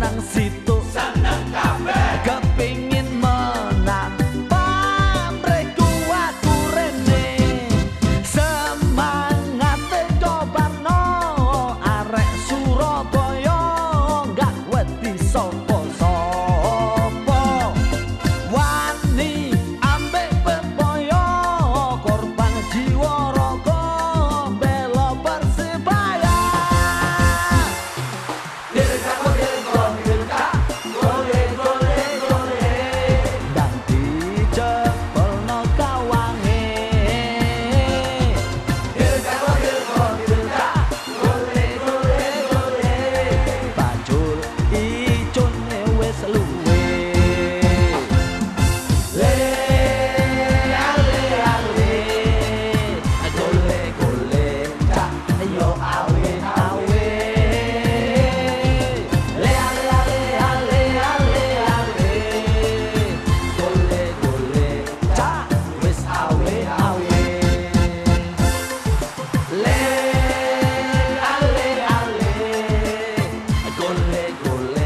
nang situ like Olay.